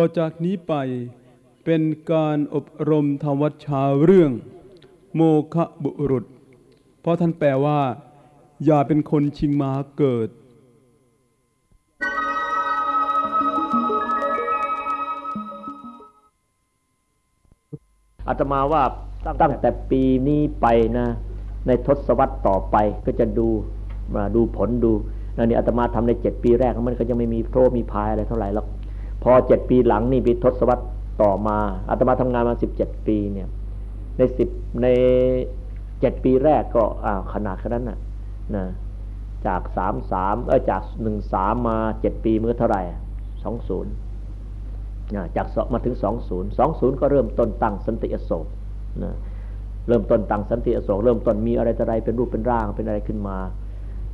ต่อจากนี้ไปเป็นการอบรมธรรมวัชชาเรื่อง โมคะบุรุษ เพราะท่านแปลว่า อย่าเป็นคนชิงมาเกิด อาตมาว่าตั้งแต่ปีนี้ไปนะ ในทศวรรษต่อไปก็จะดูมาดูผลดูนั่นนี่อาตมาทำในเจ็ดปีแรกมันก็ยังไม่มีโทมีพายอะไรเท่าไหร่หรอก พอเจ็ดปีหลังนี่ปีทศวรรษต่อมาอาตมาทำงานมาสิบเจ็ดปีเนี่ย ในสิบในเจ็ดปีแรกก็อ่าขนาดขนาดนั้นนะนะจากสามสามเออจากหนึ่งสามมาเจ็ดปีเมื่อเท่าไหร่สองศูนย์จากมาถึงสองศูนย์สองศูนย์ก็เริ่มต้นตั้งสันติอโศกนะเริ่มต้นตั้งสันติอโศกเริ่มต้นมีอะไรอะไรเป็นรูปเป็นร่างเป็นอะไรขึ้นมา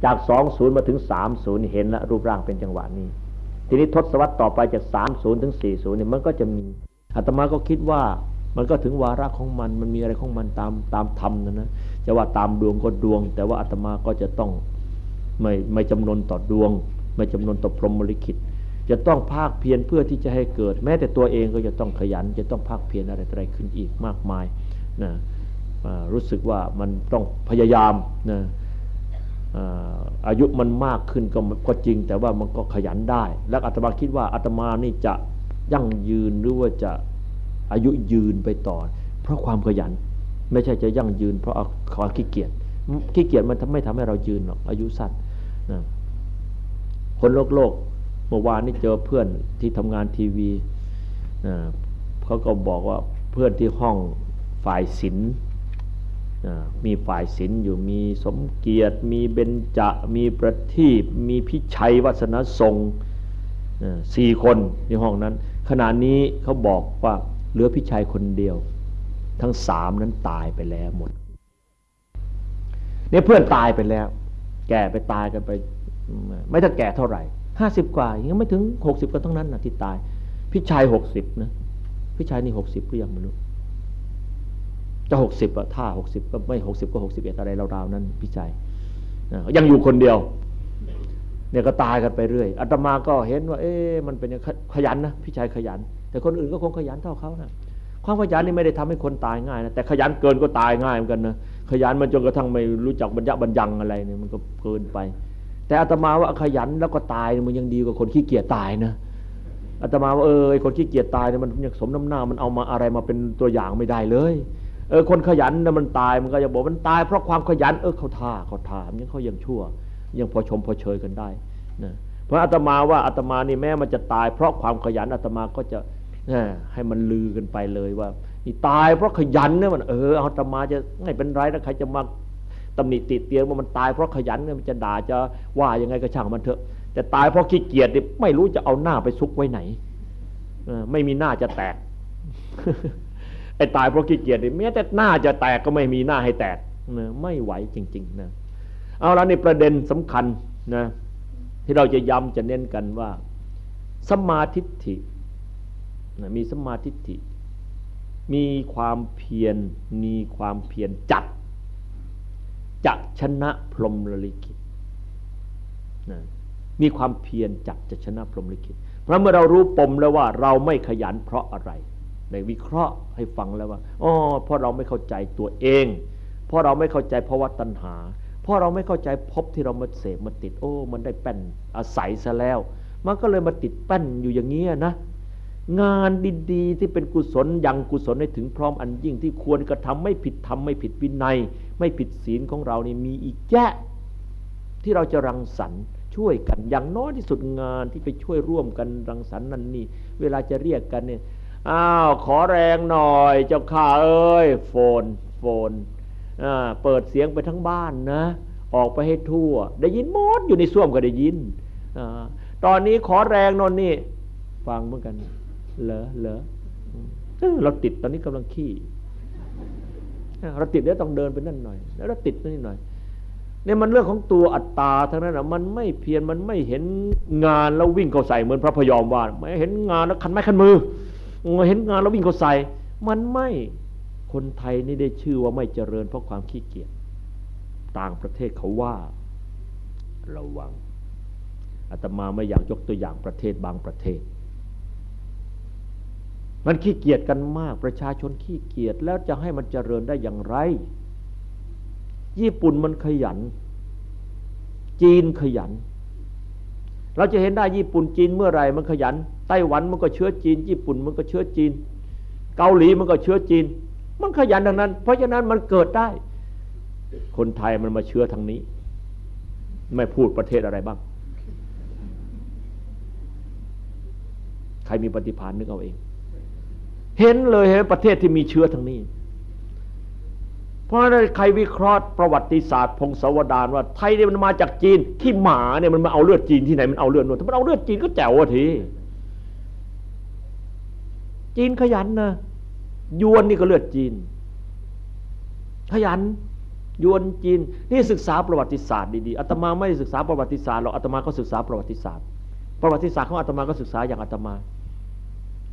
จากสองศูนย์มาถึงสามศูนย์เห็นล้วรูปร่างเป็นจังหวะนี้ ทีนี้ทศวรรษต่อไปจากสามศูนย์ถึงสี่ศูนย์เนี่ยมันก็จะมีอาตมาก็คิดว่ามันก็ถึงวาระของมันมันมีอะไรของมันตามตามธรรมนะนะจะว่าตามดวงก็ดวง แต่ว่าอาตมาก็จะต้องไม่ไม่จำนวนต่อดวง ไม่จำนวนต่อพรหมลิขิตจะต้องภาคเพียรเพื่อที่จะให้เกิด แม้แต่ตัวเองก็จะต้องขยัน จะต้องภาคเพียรอะไรอะไรขึ้นอีกมากมายนะรู้สึกว่ามันต้องพยายามนะ อายุมันมากขึ้นก็ก็จริง แต่ว่ามันก็ขยันได้ แล้วอาตมาคิดว่าอาตมานี่จะยั่งยืนหรือว่าจะอายุยืนไปต่อ เพราะความขยัน ไม่ใช่จะยั่งยืน เพราะควาขี้เกียจขี้เกียจมันทำไม่ทำให้เรายืนหรอกอายุสั้นนะคนโลกโลกเมื่อวานนี้เจอเพื่อนที่ทำงานทีวีเขาก็บอกว่าเพื่อนที่ห้องฝ่ายศิลป์ มีฝ่ายศิลป์อยู่มีสมเกียรติ มีเบญจะ มีประทีปมีพิชัยวัฒนทรงสี่คนในห้องนั้น ขณะนี้เขาบอกว่าเหลือพิชัยคนเดียว ทั้งสามนั้นตายไปแล้วหมดเนี่ยเพื่อนตายไปแล้ว แก่ไปตายกันไป ไม่ถ้าแก่เท่าไหร่ห้าสิบกว่ายังไม่ถึงหกสิบกันทั้งนั้นนะที่ตาย พิชัยหกสิบนะพิชัยนี่หกสิบหรือยังไม่รู้ จะหกสิบอะถ้าหกสิบก็ไม่หกสิบก็หกสิบเอ็ดอะไรราวๆนั้นพิชัยยังอยู่คนเดียว เนี่ยก็ตายกันไปเรื่อยอาตมาก็เห็นว่า เอ๊ะมันเป็นขยันนะพี่ชายขยัน แต่คนอื่นก็คงขยันเท่าเขานะความขยันนี่ไม่ได้ทำให้คนตายง่ายนะแต่ขยันเกินก็ตายง่ายเหมือนกันนะขยันมันจนกระทั่งไม่รู้จักบรรยะบรรยังอะไรเนี่ยมันก็เกินไป แต่อาตมาว่าขยันแล้วก็ตายมันยังดีกว่าคนขี้เกียจตายนะอาตมาว่าเออไอคนขี้เกียจตายเนี่ยมันยังสมน้ำหน้ามันเอามาอะไรมาเป็นตัวอย่างไม่ได้เลย เออคนขยันเนี่ยมันตายมันก็จะบอกมันตายเพราะความขยันเออเขาท่าเขาท่ายังเขายังชั่ว ยังพอชมพอเชยกันได้นะเพราะอาตมาว่าอาตมานี่แม้มันจะตาย เพราะความขยันอาตมาก็จะให้มันลือกันไปเลยว่านี่ตายเพราะขยันเนี่ยมันเอออาตมาจะไม่เป็นไรแล้วใครจะมาตำหนิติเตียนว่ามันตายเพราะขยันเนี่ยมันจะด่าจะว่ายังไงก็ช่างมันเถอะ แต่ตายเพราะขี้เกียจนี่ไม่รู้จะเอาหน้าไปซุกไว้ไหนไม่มีหน้าจะแตก ไอ้ตายเพราะขี้เกียจนี่แม้แต่หน้าจะแตกก็ไม่มีหน้าให้แตกไม่ไหวจริง ๆ นะ เอาแล้วนี่ประเด็นสำคัญนะที่เราจะย้ำจะเน้นกันว่าสมาธิฐินะมีสมาธิฐิ มีความเพียรมีความเพียรจัดจะชนะพรหมลิขิตนะมีความเพียรจัดจะชนะพรหมลิขิตเพราะเมื่อเรารู้ปมแล้วว่าเราไม่ขยันเพราะอะไร ในวิเคราะห์ให้ฟังแล้วว่าอ๋อเพราะเราไม่เข้าใจตัวเอง เพราะเราไม่เข้าใจภาวะตัณหา เพราะเราไม่เข้าใจพบที่เรามาเสพมาติดโอ้ มันได้แป้นอาศัยซะแล้ว มันก็เลยมาติดแป้นอยู่อย่างนี้นะงานดีๆ ที่เป็นกุศลยังกุศลให้ถึงพร้อมอันยิ่งที่ควรกระทำไม่ผิดทำไม่ผิดวินัย ไม่ผิดศีลของเรานี่มีอีกแยะที่เราจะรังสรรค์ช่วยกันอย่างน้อยที่สุดงานที่ไปช่วยร่วมกันรังสรรค์นั่นนี่เวลาจะเรียกกันเนี่ย อ้าวขอแรงหน่อยเจ้าข้าเอ้ยโฟนโฟนเปิดเสียงไปทั้งบ้านนะ ออกไปให้ทั่ว ได้ยินหมดอยู่ในส้วมก็ได้ยินอตอนนี้ขอแรงนนนี่ ฟังเหมือนกัน เหรอเหรอเราติดตอนนี้กำลังขี้เราติดแล้วต้องเดินไปนั่นหน่อย แล้วเราติดนี่หน่อยเนี่ยมันเรื่องของตัวอัตตาทั้งนั้นนะมันไม่เพียรมันไม่เห็นงานแล้ววิ่งเข้าใส่เหมือนพระพยอมว่าไม่เห็นงานแล้วคันไม้คันมือ เห็นงานแล้ววิ่งเขาใส่ มันไม่คนไทยนี่ได้ชื่อว่าไม่เจริญเพราะความขี้เกียจต่างประเทศเขาว่าระวังอาตมาไม่อยากยกตัวอย่างประเทศบางประเทศ มันขี้เกียจกันมากประชาชนขี้เกียจแล้วจะให้มันเจริญได้อย่างไร ญี่ปุ่นมันขยัน จีนขยัน เราจะเห็นได้ญี่ปุ่นจีนเมื่อไรมันขยัน ไต้หวันมันก็เชื้อจีน ญี่ปุ่นมันก็เชื้อจีน เกาหลีมันก็เชื้อจีน มันขยันดังนั้น เพราะฉะนั้นมันเกิดได้ คนไทยมันมาเชื้อทางนี้ ไม่พูดประเทศอะไรบ้าง ใครมีปฏิภาณนึกเอาเอง เห็นเลยเห็นประเทศที่มีเชื้อทางนี้ เพราะนั้นใครวิเคราะห์ประวัติศาสตร์พงศาวดารว่าไทยเนี่ยมันมาจากจีน ที่หมาเนี่ยมันมาเอาเลือดจีนที่ไหนมันเอาเลือดนวลถ้ามันเอาเลือดจีนก็แจ๋วะที จีนขยันนะยวนนี่ก็เลือดจีน ขยัน ยวนจีน นี่ศึกษาประวัติศาสตร์ดีๆอาตมาไม่ศึกษาประวัติศาสตร์หรอกอาตมาก็ศึกษาประวัติศาสตร์ ประวัติศาสตร์ของอาตมาก็ศึกษาอย่างอาตมา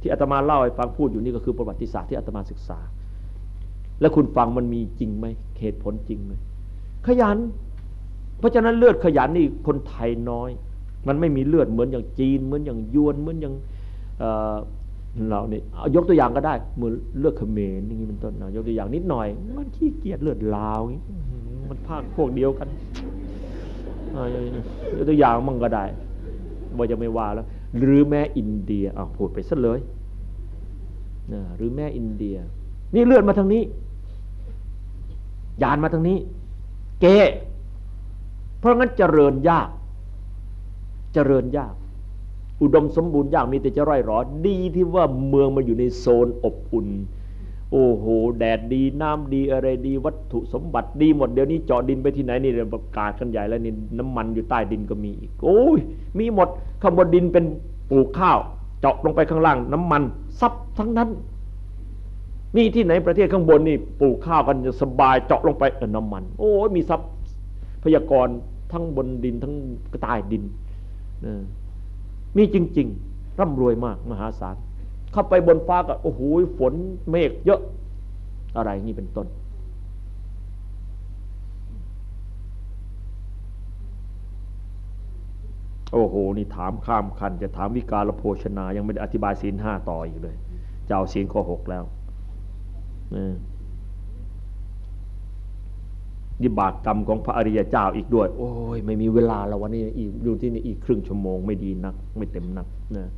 ที่อาตมาเล่าให้ฟังพูดอยู่นี่ก็คือประวัติศาสตร์ที่อาตมาศึกษา แล้วคุณฟังมันมีจริงไหมเหตุผลจริงไหมขยัน เพราะฉะนั้นเลือดขยันนี่คนไทยน้อย มันไม่มีเลือดเหมือนอย่างจีน เหมือนอย่างยวนเหมือนอย่าง เราเนี่ยยกตัวอย่างก็ได้เหมือนเลือดเขมรอย่างนี้เป็นต้นนะยกตัวอย่างนิดหน่อย มันขี้เกียจเลือดลาวมันภาคพวกเดียวกันยกตัวอย่างมั่งก็ได้ว่าจะไม่ว่าแล้ว หรือแม้อินเดียอะพูดไปซะเลยหรือแม่อินเดีย นี่เลือดมาทางนี้ ยานมาทางนี้ เกเพราะงั้นเจริญยาก เจริญยาก อุดมสมบูรณ์ยากมีแต่จะร่อยหรอ ดีที่ว่าเมืองมันอยู่ในโซนอบอุ่น โอ้โห แดดดีน้ำดีอะไรดีวัตถุสมบัติดีหมดเดี๋ยวนี้เจาะดินไปที่ไหนนี่ประกาศกันใหญ่แล้วนี่น้ำมันอยู่ใต้ดินก็มีอีกโอ้ยมีหมดข้างบนดินเป็นปลูกข้าว เจาะลงไปข้างล่าง น้ำมันซับทั้งนั้น มีที่ไหนประเทศข้างบนนี่ปลูกข้าวกันจะสบายเจาะลงไปเออน้ำมัน โอ้ยมีซับพยากรณ์ทั้งบนดินทั้งใต้ดินนะ มีจริง ๆ ร่ำรวยมากมหาศาลเข้าไปบนฟ้าก็โอ้โหฝนเมฆเยอะอะไรนี่เป็นต้น โอ้โห นี่ถามข้ามคัน จะถามวิการละโภชนา ยังไม่ได้อธิบายศีลห้าต่ออีกเลย จะเอาศีลข้อหกแล้ว นี่บากกรรมของพระอริยเจ้าอีกด้วย โอ้ยไม่มีเวลาแล้ววันนี้อีกดูที่นี่อีกครึ่งชั่วโมงไม่ดีนัก ไม่เต็มนักนะ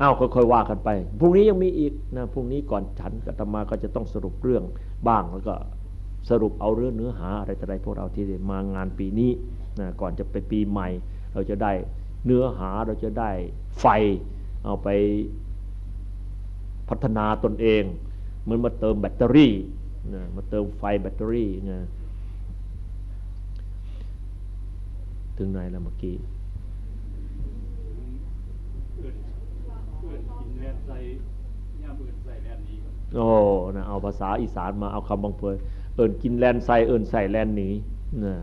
อ้าวค่อยๆว่ากันไปพรุ่งนี้ยังมีอีกนะพรุ่งนี้ก่อนฉันกัตมาก็จะต้องสรุปเรื่องบ้างแล้วก็สรุปเอาเรื่องเนื้อหาอะไรต่ออะไรพวกเราที่มางานปีนี้นะก่อนจะไปปีใหม่ เราจะได้เนื้อหาเราจะได้ไฟเอาไปพัฒนาตนเอง เหมือนมาเติมแบตเตอรี่นะมาเติมไฟแบตเตอรี่นะ ถึงไหนแล้วเมื่อกี้โอ้นะเอาภาษาอีสานมาเอาคำบางเพยเอิญกินแลนใส่เอิญใส่แลนหนีนะ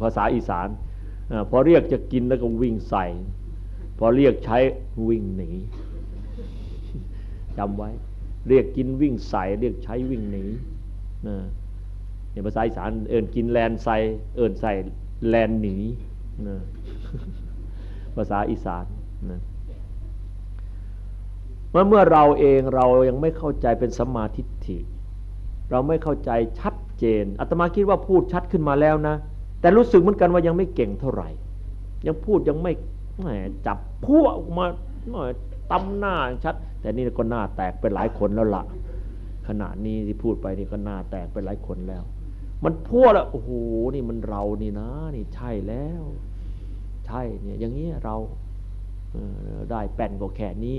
ภาษาอีสานพอเรียกจะกินแล้วก็วิ่งใส่ พอเรียกใช้วิ่งหนีจำไว้ เรียกกินวิ่งใส่ เรียกใช้วิ่งหนีนะ ในภาษาอีสานเอิญกินแลนใสเอิญใส่แลนหนีนะภาษาอีสานนะเมื่อเมื่อเราเองเรายังไม่เข้าใจเป็นสัมมาทิฏฐิ เราไม่เข้าใจชัดเจนอาตมาคิดว่าพูดชัดขึ้นมาแล้วนะ แต่รู้สึกเหมือนกันว่ายังไม่เก่งเท่าไหร่ ยังพูดยังไม่แหมจับพวกมาหน่อยตำหน้าชัด แต่นี่ก็หน้าแตกไปหลายคนแล้วละ่ะขณะนี้ที่พูดไปนี่ก็หน้าแตกไปหลายคนแล้ว มันพูดแล้วโอ้โหนี่มันเรานี่นะ นี่ใช่แล้ว ใช่เนี่ยอย่างเงี้เราได้แป้นก็แค่นี้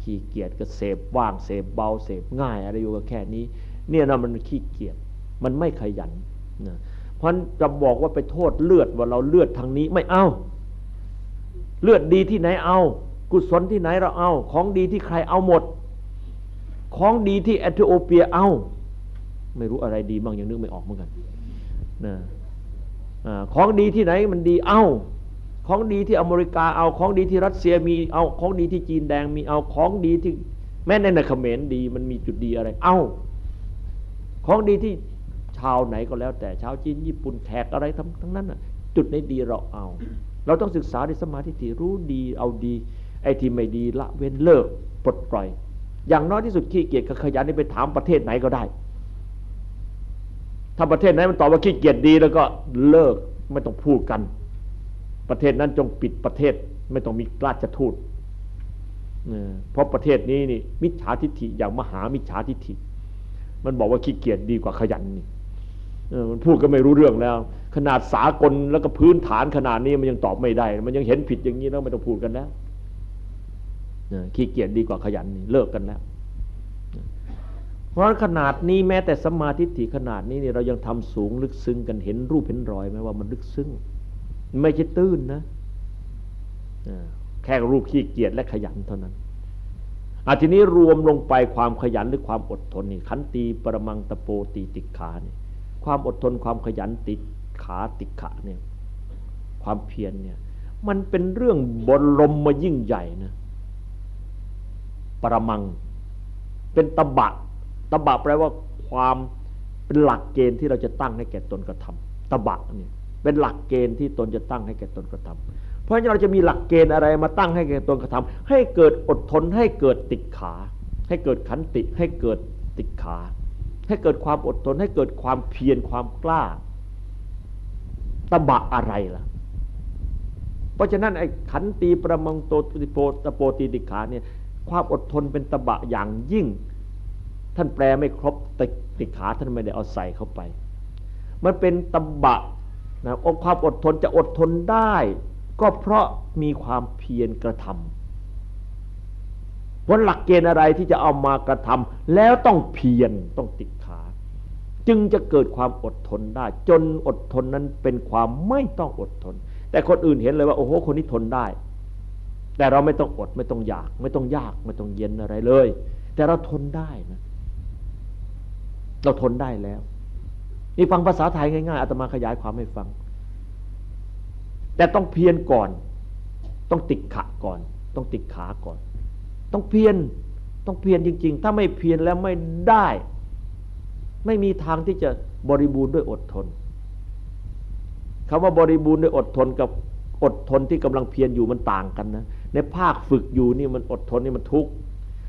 ขี้เกียจก็เสพว่างเสพเบาเสพง่าย อะไรอยู่ก็แค่นี้ เนี่ยนะมันขี้เกียจมันไม่ขยันนะเพราะจะบอกว่าไปโทษเลือดว่าเราเลือดทางนี้ไม่เอาเลือดดีที่ไหนเอา กุศลที่ไหนเราเอา ของดีที่ใครเอาหมด ของดีที่เอธิโอเปียเอา ไม่รู้อะไรดีบ้างยังนึกไม่ออกเหมือนกันนะของดีที่ไหนมันดีเอาของดีที่อเมริกาเอาของดีที่รัสเซียมีเอาของดีที่จีนแดงมีเอาของดีที่แม้ในในเขมรดีมันมีจุดดีอะไร เอาของดีที่ชาวไหนก็แล้ว แต่ชาวจีนญี่ปุ่นแขกอะไรทั้งทั้งนั้นอะจุดในดีเราเอา เราต้องศึกษาในสมาธิที่รู้ดีเอาดีไอ้ที่ไม่ดีละเว้นเลิกปลดปล่อย อย่างน้อยที่สุดขี้เกียจกับขยันนี่ไปถามประเทศไหนก็ได้ ถ้าประเทศไหนมันตอบว่าขี้เกียจดีแล้วก็เลิกไม่ต้องพูดกัน ประเทศนั้นจงปิดประเทศไม่ต้องมีราชทูตเพราะประเทศนี้นี่มิจฉาทิฏฐิอย่างมหามิจฉาทิฏฐิ มันบอกว่าขี้เกียจดีกว่าขยันนี่มันพูดก็ไม่รู้เรื่องแล้ว ขนาดสากลแล้วก็พื้นฐานขนาดนี้มันยังตอบไม่ได้ มันยังเห็นผิดอย่างนี้แล้วไม่ต้องพูดกันแล้วขี้เกียจดีกว่าขยันนี่เลิกกันแล้ว เพราะขนาดนี้แม้แต่สมาธิฐิขนาดนี้เนี่ยเรายังทำสูงลึกซึ้งกันเห็นรูปเห็นรอยไหมว่ามันลึกซึ้งไม่ใช่ตื้นนะแค่รูปขี้เกียจและขยันเท่านั้นอาทีนี้รวมลงไปความขยันหรือความอดทนนี่ขันตีปรมังตะโปตีติขาเนี่ยความอดทนความขยันติขาติขาเนี่ยความเพียรเนี่ยมันเป็นเรื่องบนลมมายิ่งใหญ่นะปรมังเป็นตบะ ตบะแปลว่าความเป็นหลักเกณฑ์ที่เราจะตั้งให้แก่ตนกระทำตบะเนี่ยเป็นหลักเกณฑ์ที่ตนจะตั้งให้แก่ตนกระทำเพราะฉะนั้นเราจะมีหลักเกณฑ์อะไรมาตั้งให้แก่ตนกระทำให้เกิดอดทนให้เกิดติดขา ให้เกิดขันติให้เกิดติดขา ให้เกิดความอดทนให้เกิดความเพียรความกล้าตบะอะไรล่ะ เพราะฉะนั้นไอ้ขันตีประมังโตติโปตโปตีติขาเนี่ยความอดทนเป็นตบะอย่างยิ่ง ท่านแปลไม่ครบติติขาท่านไม่ได้เอาใส่เข้าไป มันเป็นตบะนะองความอดทนจะอดทนได้ ก็เพราะมีความเพียรกระทำวันหลักเกณฑ์อะไรที่จะเอามากระทำแล้วต้องเพียรต้องติดขา จึงจะเกิดความอดทนได้ จนอดทนนั้นเป็นความไม่ต้องอดทน แต่คนอื่นเห็นเลยว่า โอ้โหคนนี้ทนได้ แต่เราไม่ต้องอดไม่ต้องอยาก ไม่ต้องยากไม่ต้องเย็นอะไรเลย แต่เราทนได้นะ เราทนได้แล้ว นี่ฟังภาษาไทยง่ายๆอาตมาขยายความให้ฟัง แต่ต้องเพียรก่อน ต้องติดขะก่อน ต้องติดขาก่อน ต้องเพียรต้องเพียรจริง ๆ ถ้าไม่เพียรแล้วไม่ได้ ไม่มีทางที่จะบริบูรณ์ด้วยอดทนคำว่าบริบูรณ์ด้วยอดทนกับอดทนที่กำลังเพียรอยู่มันต่างกันนะในภาคฝึกอยู่นี่มันอดทนนี่มันทุกข์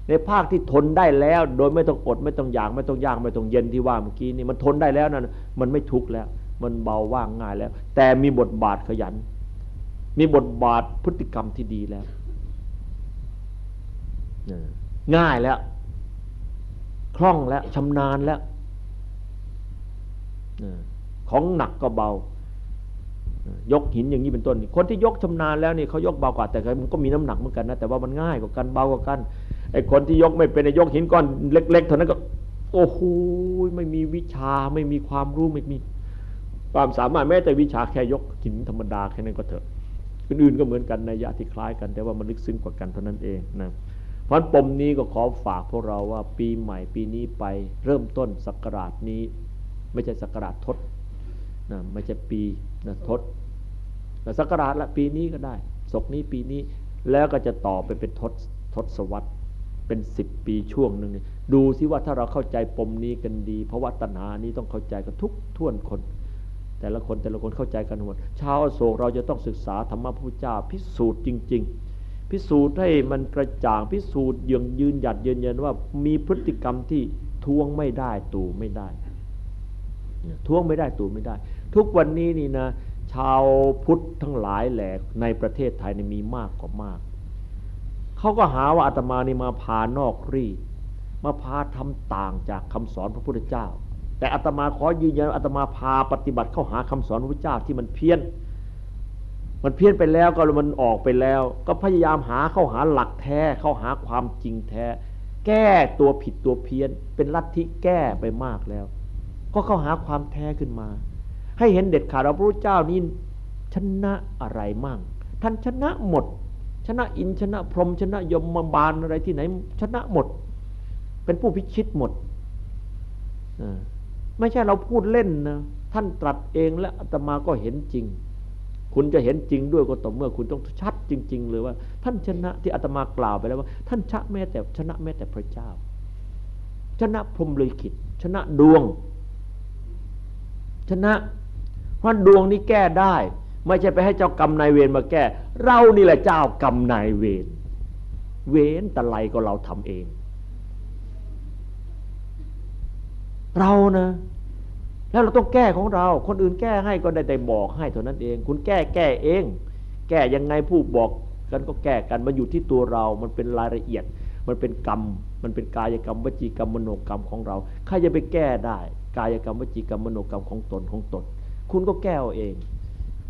ในภาคที่ทนได้แล้ว โดยไม่ต้องอดไม่ต้องอยากไม่ต้องยากไม่ต้องเย็นที่ว่าเมื่อกี้นี่มันทนได้แล้วนั่นมันไม่ทุกข์แล้ว มันเบาว่างง่ายแล้ว แต่มีบทบาทขยัน มีบทบาทพฤติกรรมที่ดีแล้วง่ายแล้ว คล่องแล้วชำนาญแล้วของหนักก็เบายกหินอย่างนี้เป็นต้น คนที่ยกชำนาญแล้วนี่เขายกเบากว่าแต่มันก็มีน้ำหนักเหมือนกันนะแต่ว่ามันง่ายกว่ากันเบากว่ากัน ไอ้คนที่ยกไม่เป็นยกหินก้อนเล็ก ๆ เท่านั้นก็ โอ้โหไม่มีวิชาไม่มีความรู้ไม่มี ความสามารถแม้แต่วิชาแค่ยกหินธรรมดาแค่นั้นก็เถอะอื่นๆก็เหมือนกันในยะที่คล้ายกัน แต่ว่ามันลึกซึ้งกว่ากันเท่านั้นเองนะเพราะปมนี้ก็ขอฝากพวกเราว่าปีใหม่ปีนี้ไปเริ่มต้นสักราชนี้ ไม่ใช่สักราชทศนะไม่ใช่ปีนะทศแต่สักราชละปีนี้ก็ได้ศกนี้ปีนี้แล้วก็จะต่อไปเป็นทศทศวรรษ เป็นสิบปีช่วงหนึ่งดูซิว่าถ้าเราเข้าใจปมนี้กันดี เพราะว่าตัณหานี้ต้องเข้าใจกันทุกท่วนคน แต่ละคนแต่ละคนเข้าใจกันหมดชาวโศกเราจะต้องศึกษาธรรมะพระพุทธเจ้าพิสูจน์จริง ๆ พิสูจน์ให้มันกระจ่างพิสูจน์ยืนยืนหยัดยืนยันว่ามีพฤติกรรมที่ทวงไม่ได้ตูไม่ได้ทวงไม่ได้ตูไม่ได้ ทุกวันนี้นี่นะชาวพุทธทั้งหลายแหลกในประเทศไทยมีมากกว่ามาก เขาก็หาว่าอาตมานี่มาพานอกรีมาพาทำต่างจากคำสอนพระพุทธเจ้า แต่อาตมาขอยืนยันอาตมาพาปฏิบัติเข้าหาคำสอนพระพุทธเจ้าที่มันเพี้ยน มันเพี้ยนไปแล้วก็มันออกไปแล้ว ก็พยายามหาเข้าหาหลักแท้เข้าหาความจริงแท้ แก้ตัวผิดตัวเพี้ยน เป็นลัทธิแก้ไปมากแล้ว ก็เข้าหาความแท้ขึ้นมา ให้เห็นเด็ดขาดว่าพระพุทธเจ้านี่ชนะอะไรมั่งท่านชนะหมด ชนะอินชนะพรหมชนะยมมบาลอะไรที่ไหน ชนะหมด เป็นผู้พิชิตหมดไม่ใช่เราพูดเล่นนะท่านตรัสเองและอาตมาก็เห็นจริง คุณจะเห็นจริงด้วยก็ต่อเมื่อคุณต้องชัดจริง ๆ เลยว่า ท่านชนะที่อาตมากล่าวไปแล้วว่า ท่านชนะแม้แต่ชนะแม้แต่พระเจ้า ชนะพรหมลิขิตชนะดวง ชนะเพราะดวงนี้แก้ได้ ไม่ใช่ไปให้เจ้ากรรมนายเวรมาแก้ เรานี่แหละเจ้ากรรมนายเวรเว้นต่ไรก็เราทำเอง เรานะแล้วเราต้องแก้ของเรา คนอื่นแก้ให้ก็ได้แต่บอกให้เท่านั้นเอง คุณแก้แก้เอง แก้ยังไงผู้บอกกันก็แก้กันมันอยู่ที่ตัวเรา มันเป็นรายละเอียด มันเป็นกรรม มันเป็นกายกรรมวจีกรรมมโนกรรมของเรา ใครจะไปแก้ได้ กายกรรมวจีกรรมมโนกรรมของตนของตน คุณก็แก้เอาเอง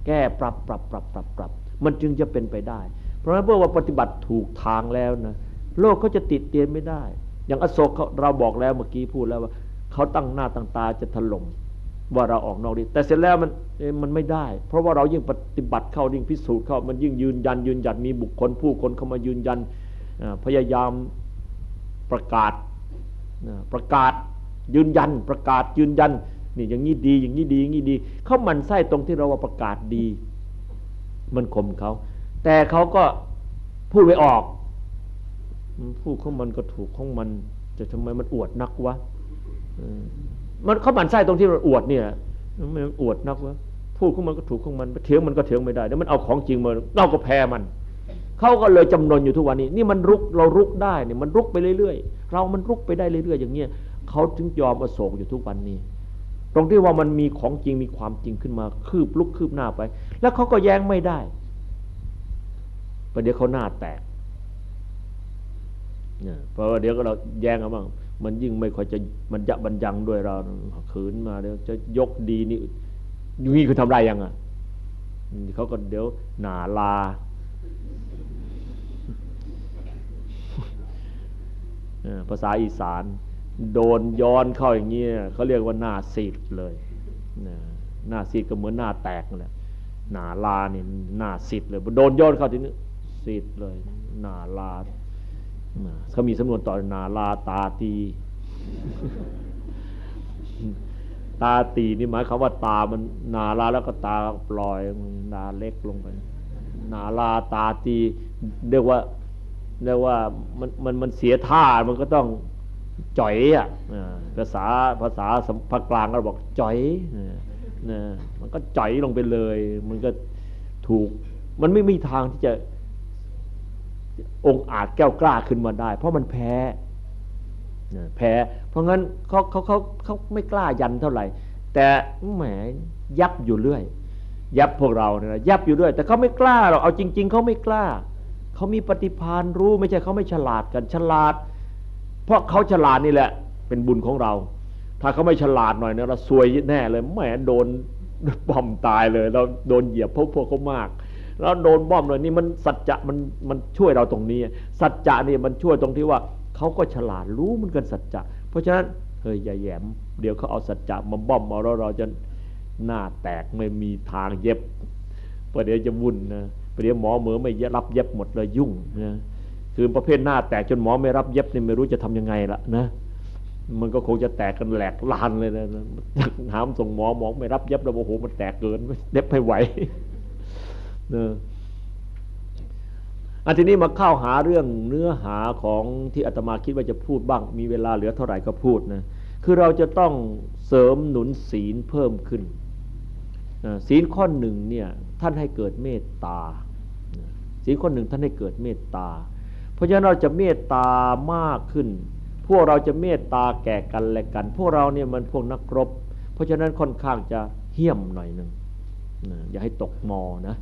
แก้ปรับปรับปรับปรับปรับ มันจึงจะเป็นไปได้ เพราะฉะนั้นเมื่อว่าปฏิบัติถูกทางแล้วนะโลกเขาจะติดเตียนไม่ได้ อย่างอโศกเราบอกแล้วเมื่อกี้พูดแล้วว่าเขาตั้งหน้าตั้งตาจะถล่มว่าเราออกนอกดีแต่เสร็จแล้วมันมันไม่ได้ เพราะว่าเรายิ่งปฏิบัติเข้ายิ่งพิสูจน์เข้ามันยิ่งยืนยันยืนยันมีบุคคลผู้คนเข้ามายืนยันพยายามประกาศประกาศยืนยันประกาศยืนยัน นี่อย่างนี้ดีอย่างนี้ดีอย่างนี้ดี เขามันไส้ตรงที่เราว่าประกาศดี มันข่มเขา แต่เขาก็พูดไว้ออกพูดของมันก็ถูกของมัน จะทำไมมันอวดนักวะมันเขาบันไส้ตรงที่มันอวดเนี่ยมันอวดนักวะพูดของมันก็ถูกของมันเถียงมันก็เถียงไม่ได้แล้วมันเอาของจริงมาเราก็แพ้มันเขาก็เลยจำนนอยู่ทุกวันนี้ นี่มันรุกเรารุกได้เนี่ยมันรุกไปเรื่อยๆ เรามันรุกไปได้เรื่อยๆ อย่างเงี้ยเขาถึงยอมอโศกอยู่ทุกวันนี้ ตรงที่ว่ามันมีของจริงมีความจริงขึ้นมา คืบลุกคืบหน้าไป แล้วเขาก็แย้งไม่ได้ประเดี๋ยวเขาหน้าแตกเนี่ยเพราะว่าเดี๋ยวก็เราแย้งกันบ้างมันยิ่งไม่ค่อยจะมันจะบรรยังด้วยเราขืนมาเดี๋ยวจะยกดีนี่นี่คือทำไรยังอะเขาก็เดี๋ยวหนาลาภาษาอีสาน โดนย้อนเข้าอย่างนี้เขาเรียกว่าหน้าซีดเลยหน้าซีดก็เหมือนหน้าแตกแหละหนาลานี่หน้าซีดเลยโดนย้อนเข้าทีนี้ซีดเลยหนาลาเขามีสำนวนต่อหนาลาตาตี ตาตีนี่หมายความว่าตามันหนาลาแล้วก็ตาปล่อยนาเล็กลงไปหนาลาตาตีเรียกว่าเรียกว่ามันมันมันเสียท่ามันก็ต้อง จ่อยอะภาษาภาษาภาคกลางเราบอกจ่อยนะมันก็จ่อยลงไปเลย มันก็ถูกมันไม่มีทางที่จะองอาจแก้วกล้าขึ้นมาได้ เพราะมันแพ้แพ้ เพราะงั้นเขาเขาเขาเขาไม่กล้ายันเท่าไหร่ แต่แหมยับอยู่เรื่อย ยับพวกเราเนี่ยยับอยู่ด้วยแต่เขาไม่กล้าหรอกเอาจริง ๆเขาไม่กล้าเขามีปฏิพานรู้ไม่ใช่เขาไม่ฉลาดกันฉลาด ราะเขาฉลาดนี่แหละ เป็นบุญของเรา ถ้าเขาไม่ฉลาดหน่อยเนี่ยเราซวยแน่เลยแหมโดนบอมตายเลย เราโดนเหยียบพวกพวกเขามากแล้วโดนบอมเลยนี่มันสัจจะมันมันช่วยเราตรงนี้ สัจจะนี่มันช่วยตรงที่ว่าเขาก็ฉลาดรู้มันกันสัจจะ เพราะฉะนั้นเฮ้ยอย่าแยมเดี๋ยวเขาเอาสัจจะมาบ้อมเอาแล้วเราจะหน้าแตกไม่มีทางเย็บประเดี๋ยวจะวุ่นนะประเดี๋ยวหมอเหมือไม่รับเย็บหมดเลยยุ่งนะ คือประเภทหน้าแตกจนหมอไม่รับเย็บนี่ไม่รู้จะทำยังไงละนะ มันก็คงจะแตกกันแหลกลานเลยนะหามส่งหมอหมอไม่รับเย็บแล้วโอ้โหมันแตกเกินเย็บไม่ไหวเนอะอันทีนี้มาเข้าหาเรื่องเนื้อหาของที่อาตมาคิดว่าจะพูดบ้าง มีเวลาเหลือเท่าไหร่ก็พูดนะคือเราจะต้องเสริมหนุนศีลเพิ่มขึ้นศีลข้อหนึ่งเนี่ยท่านให้เกิดเมตตาศีลข้อหนึ่งท่านให้เกิดเมตตา ราะฉะนั้นเราจะเมตตามากขึ้น พวกเราจะเมตตาแก่กันและกัน พวกเราเนี่ยมันพวกนักรบ เพราะฉะนั้นค่อนข้างจะเหี้ยมหน่อยหนึ่งอย่าให้ตกมอนะ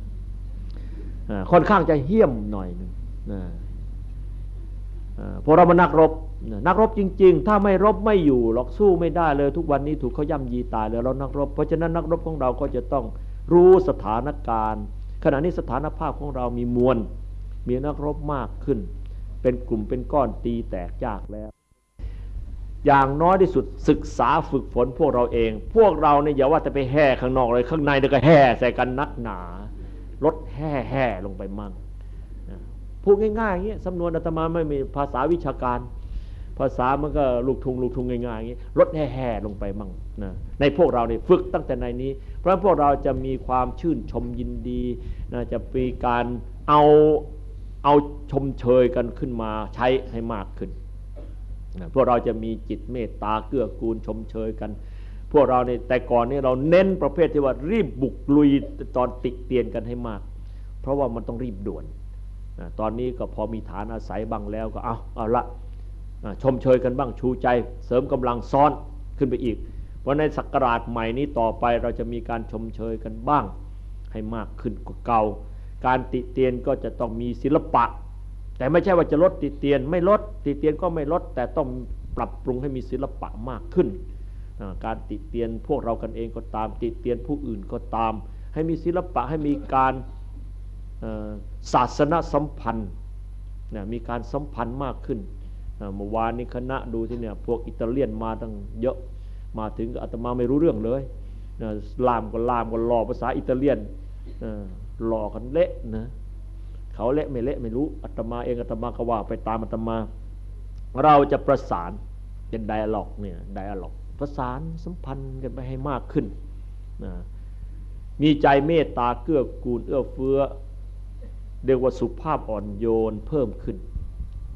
ค่อนข้างจะเหี้ยมหน่อยหนึ่งพอเรามานักรบ นักรบจริง ๆ ถ้าไม่รบไม่อยู่หรอกสู้ไม่ได้เลย ทุกวันนี้ถูกเขาย่ำยีตายเลยเรานักรบ เพราะฉะนั้นนักรบของเราก็จะต้องรู้สถานการณ์ ขณะนี้สถานภาพของเรามีมวลมีนักรบมากขึ้น เป็นกลุ่มเป็นก้อนตีแตกยากแล้ว อย่างน้อยที่สุดศึกษาฝึกฝนพวกเราเอง พวกเราเนี่ยอย่าว่าแต่ไปแห่ข้างนอกเลยข้างในเดี๋ยวก็แห่ใส่กันนักหนาลดแห่แห่ลงไปมั่งพูดง่ายๆอย่างนี้สำนวนอาตมาไม่มีภาษาวิชาการ ภาษามันก็ลูกทุงลูกทุงง่ายๆอย่างนี้ลดแห่แห่ลงไปมั่งนะในพวกเราเนี่ยฝึกตั้งแต่ในนี้ เพราะพวกเราจะมีความชื่นชมยินดีนะจะมีการเอา เอาชมเชยกันขึ้นมาใช้ให้มากขึ้นนะพวกเราจะมีจิตเมตตาเกื้อกูลชมเชยกัน พวกเราในแต่ก่อนนี้เราเน้นประเภทที่ว่ารีบบุกลุยตอนติเตียนกันให้มาก เพราะว่ามันต้องรีบด่วนตอนนี้ก็พอมีฐานอาศัยบ้างแล้วก็เอาเอาละชมเชยกันบ้างชูใจ เสริมกำลังซ้อนขึ้นไปอีก เพราะในสักราชใหม่นี้ต่อไปเราจะมีการชมเชยกันบ้างให้มากขึ้นกว่าเก่า การติเตียนก็จะต้องมีศิลปะ แต่ไม่ใช่ว่าจะลดติเตียน ไม่ลดติเตียนก็ไม่ลด แต่ต้องปรับปรุงให้มีศิลปะมากขึ้น การติเตียนพวกเรากันเองก็ตาม ติเตียนผู้อื่นก็ตาม ให้มีศิลปะให้มีการศาสนสัมพันธ์มีการสัมพันธ์มากขึ้นเมื่อวานนี้คณะดูที่เนี่ยพวกอิตาเลียนมาตั้งเยอะมาถึงอาตมาไม่รู้เรื่องเลยล่ามก็ล่ามก็หลอภาษาอิตาเลียน หลอกกันเละนะเขาเละไม่เละไม่รู้อาตมาเองอาตมาก็ว่าไปตามอาตมา เราจะประสานเป็นไดอะล็อกเนี่ยไดอะล็อกประสานสัมพันธ์กันไปให้มากขึ้นนะมีใจเมตตาเกื้อกูลเอื้อเฟื้อเรียกว่าสุภาพอ่อนโยนเพิ่มขึ้น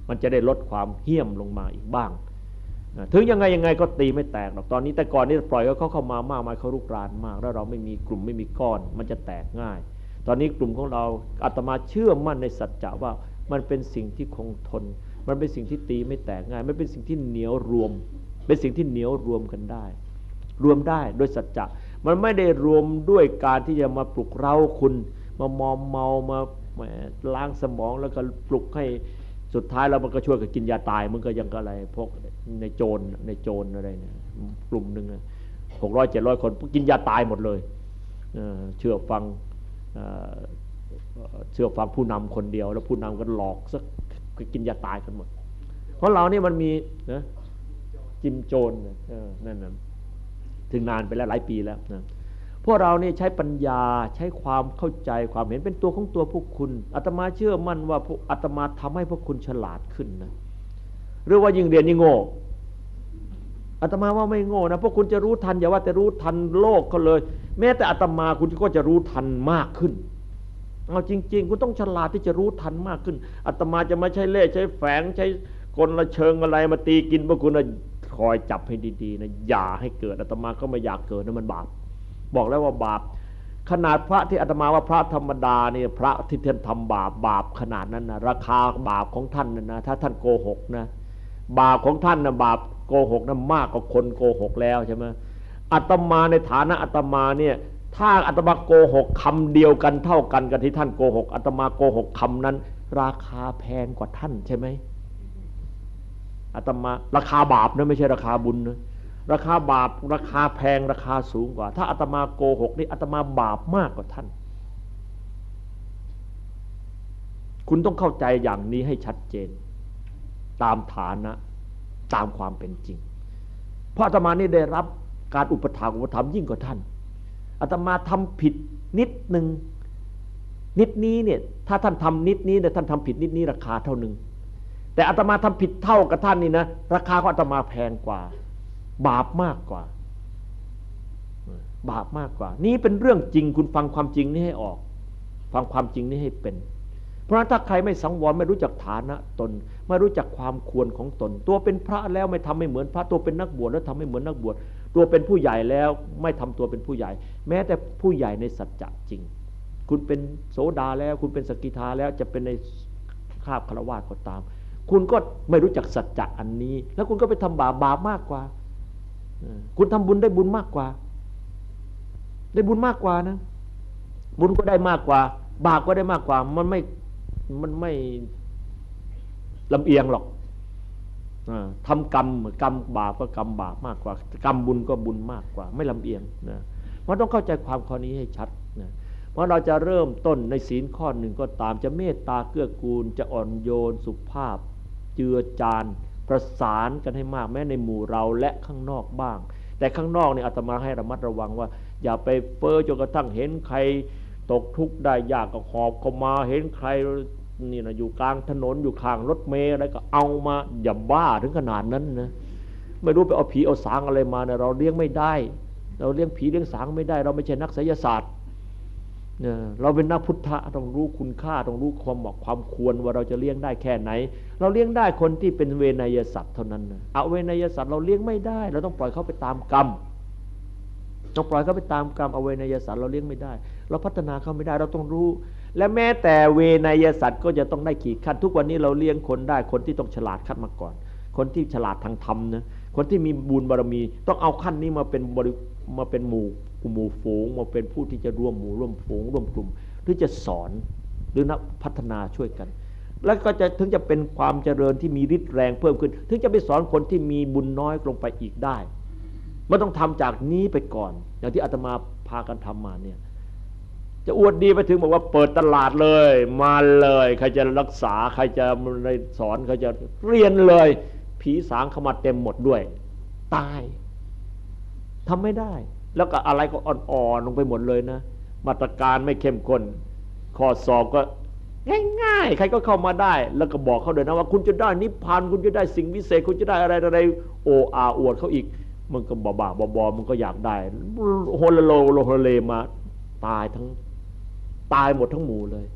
มันจะได้ลดความเหี้ยมลงมาอีกบ้างถึงยังไงยังไงก็ตีไม่แตกหรอกตอนนี้แต่ก่อนนี้ปล่อยเขาเข้ามามากมายเขารุกรานมาก แล้วเราไม่มีกลุ่มไม่มีก้อน มันจะแตกง่าย ตอนนี้กลุ่มของเราอาตมาเชื่อมั่นในสัจจะว่ามันเป็นสิ่งที่คงทน มันเป็นสิ่งที่ตีไม่แตกง่าย มันเป็นสิ่งที่เหนียวรวม เป็นสิ่งที่เหนียวรวมกันได้ รวมได้โดยสัจจะ มันไม่ได้รวมด้วยการที่จะมาปลุกเร้าคุณ มามอมเมามาล้างสมองแล้วก็ปลุกให้สุดท้ายแล้วมันก็ช่วยกับกินยาตายมันก็ยังอะไรพวกในโจรในโจรอะไรเนี่ยกลุ่มหนึ่งหกร้อยเจ็ดร้อยคนกินยาตายหมดเลยเชื่อฟัง เชื่อฟังผู้นำคนเดียว แล้วผู้นำก็หลอกสักกินยาตายกันหมด เพราะเรานี่มันมีนะจิมโจรนั่นนะถึงนานไปแล้วหลายปีแล้วนะพวกเรานี่ใช้ปัญญาใช้ความเข้าใจความเห็นเป็นตัวของตัวพวกคุณอาตมาเชื่อมั่นว่าอาตมาทำให้พวกคุณฉลาดขึ้นนะหรือว่ายิ่งเรียนยิ่งโง่ อาตมาว่าไม่โง่นะพวกคุณจะรู้ทันอย่าว่าแต่รู้ทันโลกก็เลย แม้แต่อาตมาคุณก็จะรู้ทันมากขึ้นเอาจริง ๆ คุณต้องฉลาดที่จะรู้ทันมากขึ้นอาตมาจะไม่ใช่เล่ใช้แฝงใช้กลละเชิงอะไรมาตีกินพวกคุณนะคอยจับให้ดีๆนะอย่าให้เกิดอาตมาก็ไม่อยากเกิดนะมันบาปบอกแล้วว่าบาป ขนาดพระที่อาตมาว่าพระธรรมดาเนี่ยพระที่ท่านทำบาปบาปขนาดนั้นนะราคาบาปของท่านนะนะถ้าท่านโกหกนะบาปของท่านนะบาป โกหกนะมากกว่าคนโกหกแล้วใช่ไหมอาตมาในฐานะอาตมาเนี่ยถ้าอาตมาโกหกคำเดียวกันเท่ากันกับที่ท่านโกหกอาตมาโกหกคำนั้น ราคาแพงกว่าท่านใช่ไหมอาตมาราคาบาปนะไม่ใช่ราคาบุญนะราคาบาปราคาแพงราคาสูงกว่า ถ้าอาตมาโกหกนี่อาตมาบาปมากกว่าท่าน คุณต้องเข้าใจอย่างนี้ให้ชัดเจน ตามฐานะ ตามความเป็นจริง เพราะอาตมานี่ได้รับการอุปถัมภ์อุปถัมภ์ยิ่งกว่าท่านอาตมาทำผิดนิดหนึ่งนิดนี้เนี่ยถ้าท่านทำนิดนี้เนี่ยท่านทำผิดนิดนี้ราคาเท่าหนึ่งแต่อาตมาทำผิดเท่ากับท่านนี่นะราคาของอาตมาแพงกว่า บาปมากกว่า บาปมากกว่า นี้เป็นเรื่องจริงคุณฟังความจริงนี้ให้ออก ฟังความจริงนี้ให้เป็น เพราะถ้าใครไม่สังวรไม่รู้จักฐานะตน ไม่รู้จักความควรของตน ตัวเป็นพระแล้วไม่ทำไม่เหมือนพระตัวเป็นนักบวชแล้วทำไม่เหมือนนักบวชตัวเป็นผู้ใหญ่แล้วไม่ทำตัวเป็นผู้ใหญ่ แม้แต่ผู้ใหญ่ในสัจจะจริง คุณเป็นโสดาแล้ว คุณเป็นสกิทาแล้วจะเป็นในคาบคารวะก็ตาม คุณก็ไม่รู้จักสัจจะอันนี้ แล้วคุณก็ไปทำบาปบาปมากกว่า คุณทำบุญได้บุญมากกว่า ได้บุญมากกว่านะ บุญก็ได้มากกว่า บาปก็ได้มากกว่ามันไม่ มันไม่ลำเอียงหรอกทำกรรมกรรมบาปก็กรรมบาปมากกว่า กรรมบุญก็บุญมากกว่า ไม่ลำเอียงนะมันต้องเข้าใจความข้อนี้ให้ชัดนะเพราะเราจะเริ่มต้นในศีลข้อหนึ่งก็ตามจะเมตตาเกื้อกูล จะอ่อนโยน สุภาพ เจือจานประสานกันให้มากแม้ในหมู่เราและข้างนอกบ้าง แต่ข้างนอกเนี่ยอาตมาให้ระมัดระวังว่า อย่าไปเฟ้อจนกระทั่งเห็นใคร ตกทุกข์ได้ยากก็หอบเข้ามาเห็นใครนี่นะอยู่กลางถนนอยู่ข้างรถเมล์อะไรก็เอามาอย่าบ้าถึงขนาดนั้นนะไม่รู้ไปเอาผีเอาสางอะไรมาเนี่ยเราเลี้ยงไม่ได้ เราเลี้ยงผีเลี้ยงสางไม่ได้ เราไม่ใช่นักไสยศาสตร์เราเป็นนักพุทธะต้องรู้คุณค่าต้องรู้ความเหมาะความควรว่าเราจะเลี้ยงได้แค่ไหน เราเลี้ยงได้คนที่เป็นเวนยสัตว์เท่านั้นเอาเวนยสัตว์เราเลี้ยงไม่ได้ เราต้องปล่อยเขาไปตามกรรมต้องปล่อยเขาไปตามกรรมเอาเวนยสัตว์เราเลี้ยงไม่ได้ เราพัฒนาเขาไม่ได้เราต้องรู้ และแม้แต่เวนยสัตว์ก็จะต้องได้ขีดขั้นทุกวันนี้เราเลี้ยงคนได้คนที่ต้องฉลาดขั้นมาก่อน คนที่ฉลาดทางธรรมนะคนที่มีบุญบารมี ต้องเอาขั้นนี้มาเป็นบริมาเป็นหมู่หมู่ฝูงมาเป็นผู้ที่จะร่วมหมู่ร่วมฝูงร่วมกลุ่มหรือจะสอนหรือนักพัฒนาช่วยกัน แล้วก็จะถึงจะเป็นความเจริญที่มีฤทธิ์แรงเพิ่มขึ้น ถึงจะไปสอนคนที่มีบุญน้อยลงไปอีกได้ไม่ต้องทำจากนี้ไปก่อน อย่างที่อาตมาพากันทำมาเนี่ย จะอวดดีไปถึงบอกว่าเปิดตลาดเลย มาเลย ใครจะรักษาใครจะสอนใครจะเรียนเลย ผีสางเข้ามาเต็มหมดด้วย ตายทำไม่ได้ แล้วก็อะไรก็อ่อนๆลงไปหมดเลยนะ มาตรการไม่เข้มข้นข้อสอบก็ง่ายๆ ใครก็เข้ามาได้ แล้วก็บอกเขาเลยนะว่า คุณจะได้นิพพานคุณจะได้สิ่งวิเศษ คุณจะได้อะไรอะไรโออาอวดเขาอีก มันก็บ้าบ้าบอมันก็อยากได้โฮลโลโลโฮเลมาตายทั้ง ตายหมดทั้งหมู่เลย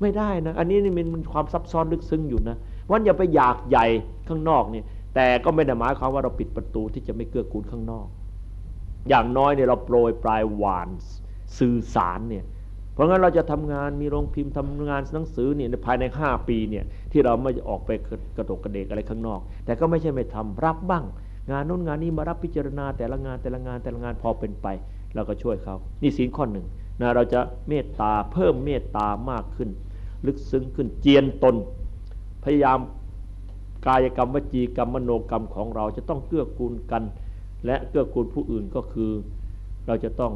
ไม่ได้นะ อันนี้นี่มันความซับซ้อนลึกซึ้งอยู่นะวันอย่าไปอยากใหญ่ข้างนอกเนี่ย แต่ก็ไม่ได้หมายความว่าเราปิดประตูที่จะไม่เกื้อกูลข้างนอก อย่างน้อยเนี่ยเราโปรยปลายหวานสื่อสารเนี่ยเพราะงั้นเราจะทำงานมีโรงพิมพ์ทำงานหนังสือเนี่ยภายในห้าปีเนี่ยที่เราไม่ออกไปกระโดกกระเดกอะไรข้างนอก แต่ก็ไม่ใช่ไม่ทำรับบ้าง งานนู้นงานนี้มารับพิจารณาแต่ละงานแต่ละงานแต่ละงานพอเป็นไปเราก็ช่วยเขานี่สิ่ข้อหนึ่ง นะเราจะเมตตาเพิ่มเมตตามากขึ้น ลึกซึ้งขึ้นเจียนตน พยายามกายกรรมวจีกรรมมโนกรรมของเราจะต้องเกื้อกูลกัน และเกื้อกูลผู้อื่นก็คือ เราจะต้อง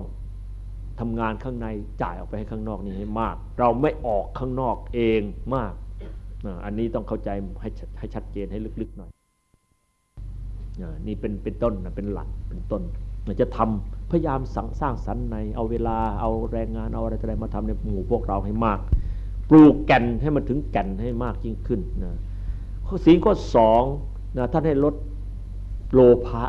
ทำงานข้างในจ่ายออกไปให้ข้างนอกนี่ให้มาก เราไม่ออกข้างนอกเองมากอันนี้ต้องเข้าใจให้ให้ชัดเจนให้ลึกๆหน่อยนี่เป็นเป็นต้นนะเป็นหลักเป็นต้น จะทำพยายามสั่งสร้างสรรค์ในเอาเวลาเอาแรงงานเอาอะไรอะไรมาทำในหมู่พวกเราให้มาก ปลูกแก่นให้มันถึงแก่นให้มากยิ่งขึ้นนะข้อสิ่งข้อสองนะท่านให้ลดโลภะ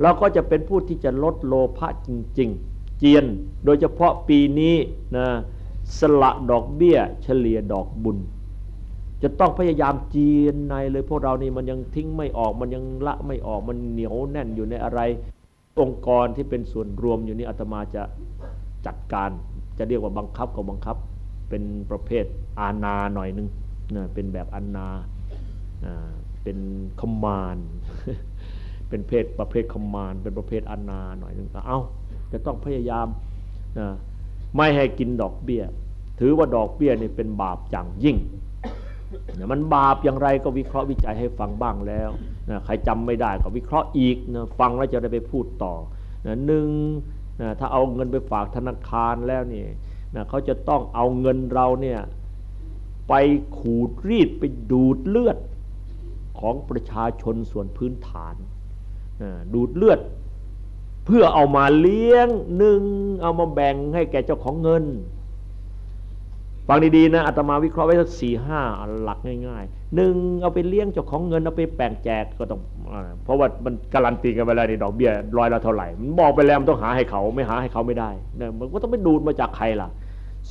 เราก็จะเป็นผู้ที่จะลดโลภะจริง ๆ เจียนโดยเฉพาะปีนี้นะสละดอกเบี้ย เฉลี่ยดอกบุญ จะต้องพยายามเจียนในเลยพวกเรานี่มันยังทิ้งไม่ออกมันยังละไม่ออกมันเหนียวแน่นอยู่ในอะไร องค์กรที่เป็นส่วนรวมอยู่นี่อาตมาจะจัดการจะเรียกว่าบังคับก็บังคับ เป็นประเภทอาณาหน่อยนึงนะเป็นแบบอาณาเป็นคอมมานเป็นเพศประเภทคอมมานเป็นประเภทอาณาหน่อยนึงเอา้าจะต้องพยายามนะไม่ให้กินดอกเบี้ย ถือว่าดอกเบี้ยนี่เป็นบาปอย่างยิ่งมันบาปอย่างไรก็วิเคราะห์วิจัยให้ฟังบ้างแล้ว นะใครจำไม่ได้ก็วิเคราะห์อีกนะฟังแล้วจะได้ไปพูดต่อนะหนึ่งนะถ้าเอาเงินไปฝากธนาคารแล้วนี่นะเขาจะต้องเอาเงินเราเนี่ยไปขูดรีดไปดูดเลือดของประชาชนส่วนพื้นฐานนะดูดเลือด เพื่อเอามาเลี้ยงหนึ่งเอามาแบ่งให้แก่เจ้าของเงินฟังดีๆนะอาตมาวิเคราะห์ไว้สักสี่ห้าหลักง่าย หนึ่งเอาไปเลี้ยงเจ้าของเงินเอาไปแบ่งแจกก็ต้องเพราะว่ามันการันตีกันไปแล้วในดอกเบี้ยร้อยละเท่าไหร่มันบอกไปแล้วมันต้องหาให้เขาไม่หาให้เขาไม่ได้เนี่ยมันก็ต้องไปดูดมาจากใครล่ะ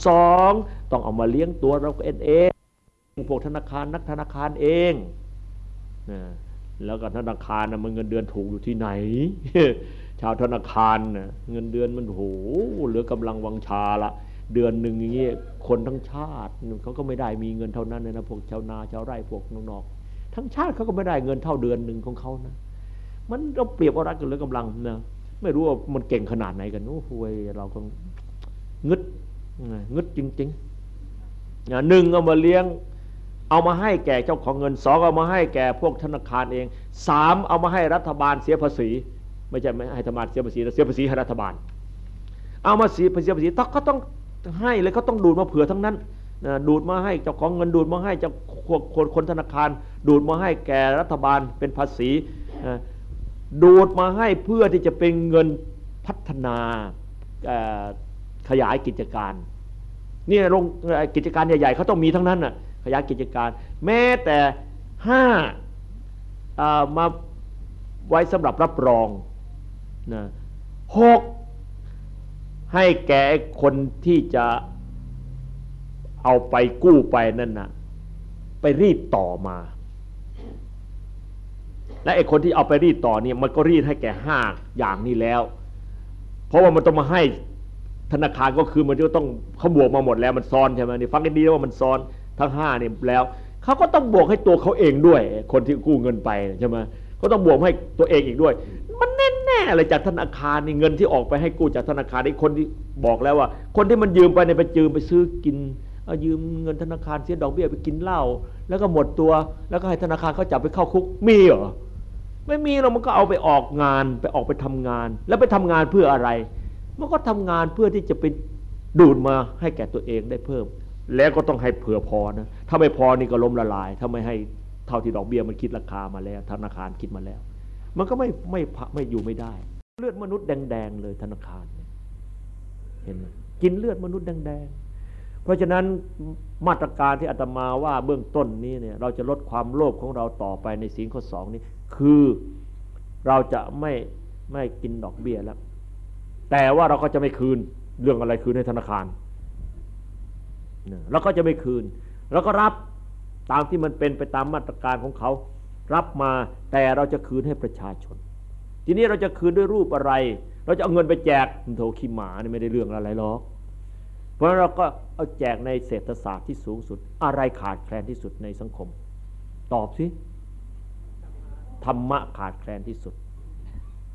สองต้องเอามาเลี้ยงตัวเราเองเองพวกธนาคารนักธนาคารเองนะแล้วก็ธนาคารนะมันเงินเดือนถูกอยู่ที่ไหน ชาวธนาคารนะเงินเดือนมันโหเหลือกำลังวังชาละ เดือนหนึ่งอย่างเงี้ยคนทั้งชาติเขาก็ไม่ได้มีเงินเท่านั้นเลยนะพวกชาวนาชาวไร่พวกนอกๆทั้งชาติเขาก็ไม่ได้เงินเท่าเดือนหนึ่งของเขานะมันเราเปรียบว่ารัฐกับเหลือกำลังนะไม่รู้ว่ามันเก่งขนาดไหนกันโอ้โหเราก็งึดงึดจริงๆหนึ่งเอามาเลี้ยง เอามาให้แก่เจ้าของเงินสองเอามาให้แก่พวกธนาคารเองสามเอามาให้รัฐบาลเสียภาษี ไม่ใช่ไม่ให้ธรรมาเสียภาษีเสียภาษีให้รัฐบาล เอามาเสียภาษีภาษีก็ต้อง ให้เลยก็ต้องดูดมาเผื่อทั้งนั้นดูดมาให้เจ้าของเงินดูดมาให้เจ้าคนคนธนาคาร ดูดมาให้แก่รัฐบาลเป็นภาษีดูดมาให้เพื่อที่จะเป็นเงินพัฒนาขยายกิจการนี่โรงกิจการใหญ่ๆเขาต้องมีทั้งนั้นน่ะขยายกิจการ แม้แต่ห้ามาไว้สำหรับรับรองนะหก ให้แก่คนที่จะเอาไปกู้ไปนั่นนะไปรีดต่อมา และไอ้คนที่เอาไปรีดต่อเนี่ยมันก็รีดให้แก่ห้าอย่างนี้แล้ว เพราะว่ามันต้องมาให้ธนาคารก็คือมันจะต้องเขาบวกมาหมดแล้วมันซ้อนใช่ไหมนี่ฟังดีๆว่ามันซ้อนทั้งห้านี่แล้วเขาก็ต้องบวกให้ตัวเขาเองด้วย คนที่กู้เงินไปใช่ไหมเขาต้องบวกให้ตัวเองอีกด้วย มันแน่ๆ อะไรจากธนาคารนี่เงินที่ออกไปให้กู้จากธนาคารนี่คนที่บอกแล้วว่า คนที่มันยืมไปในไปยืมไปซื้อกินเอายืมเงินธนาคารเสียดอกเบี้ยไปกินเหล้าแล้วก็หมดตัว แล้วก็ให้ธนาคารเขาจับไปเข้าคุกมีเหรอไม่มีเรามันก็เอาไปออกงานไปออกไปทำงาน แล้วไปทำงานเพื่ออะไร มันก็ทำงานเพื่อที่จะไปดูดมาให้แก่ตัวเองได้เพิ่ม แล้วก็ต้องให้เผื่อพอนะถ้าไม่พอนี่ก็ล้มละลาย ถ้าไม่ให้เท่าที่ดอกเบี้ยมันคิดราคามาแล้ว ธนาคารคิดมาแล้ว มันก็ไม่ไม่ไม่อยู่ไม่ได้ เลือดมนุษย์แดง ๆ เลยธนาคารเห็นไหมกินเลือดมนุษย์แดงๆเพราะฉะนั้นมาตรการที่อาตมาว่าเบื้องต้นนี้เนี่ยเราจะลดความโลภของเราต่อไปในสีลข้อสองนี้ คือเราจะไม่ไม่กินดอกเบี้ยแล้ว แต่ว่าเราก็จะไม่คืนเรื่องอะไรคืนให้ธนาคารเราก็จะไม่คืนเราก็รับตามที่มันเป็นไปตามมาตรการของเขา รับมาแต่เราจะคืนให้ประชาชน ทีนี้เราจะคืนด้วยรูปอะไร เราจะเอาเงินไปแจกโถขี้หมานี่ไม่ได้เรื่องอะไรหรอกเพราะเราก็เอาแจกในเศรษฐศาสตร์ที่สูงสุด อะไรขาดแคลนที่สุดในสังคม ตอบสิธรรมะขาดแคลนที่สุด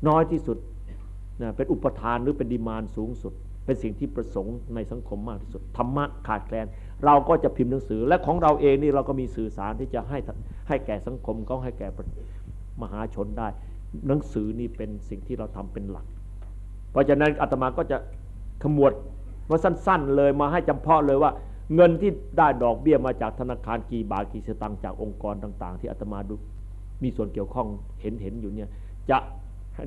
น้อยที่สุดนะเป็นอุปทานหรือเป็นดีมานสูงสุด เป็นสิ่งที่ประสงค์ในสังคมมากที่สุดธรรมะขาดแคลน เราก็จะพิมพ์หนังสือ และของเราเองนี่เราก็มีสื่อสารที่จะให้ให้แก่สังคมก็ให้แก่มหาชนได้ หนังสือนี่เป็นสิ่งที่เราทำเป็นหลัก เพราะฉะนั้นอาตมาก็จะขมวดมาสั้น ๆ เลยมาให้จำเพาะเลยว่า เงินที่ได้ดอกเบี้ยมาจากธนาคารกี่บาทกี่สตางค์จากองค์กรต่าง ๆ ที่อาตมาดูมีส่วนเกี่ยวข้องเห็นเห็นอยู่เนี่ยจะ